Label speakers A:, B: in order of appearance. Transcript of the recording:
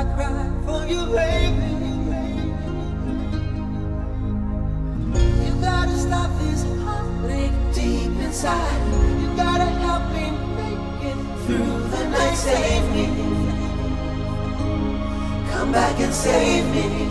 A: I cry for you, baby. You gotta stop this heartache deep inside. You gotta help me make it through the night. Save me. Come back and save me.